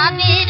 i Mommy.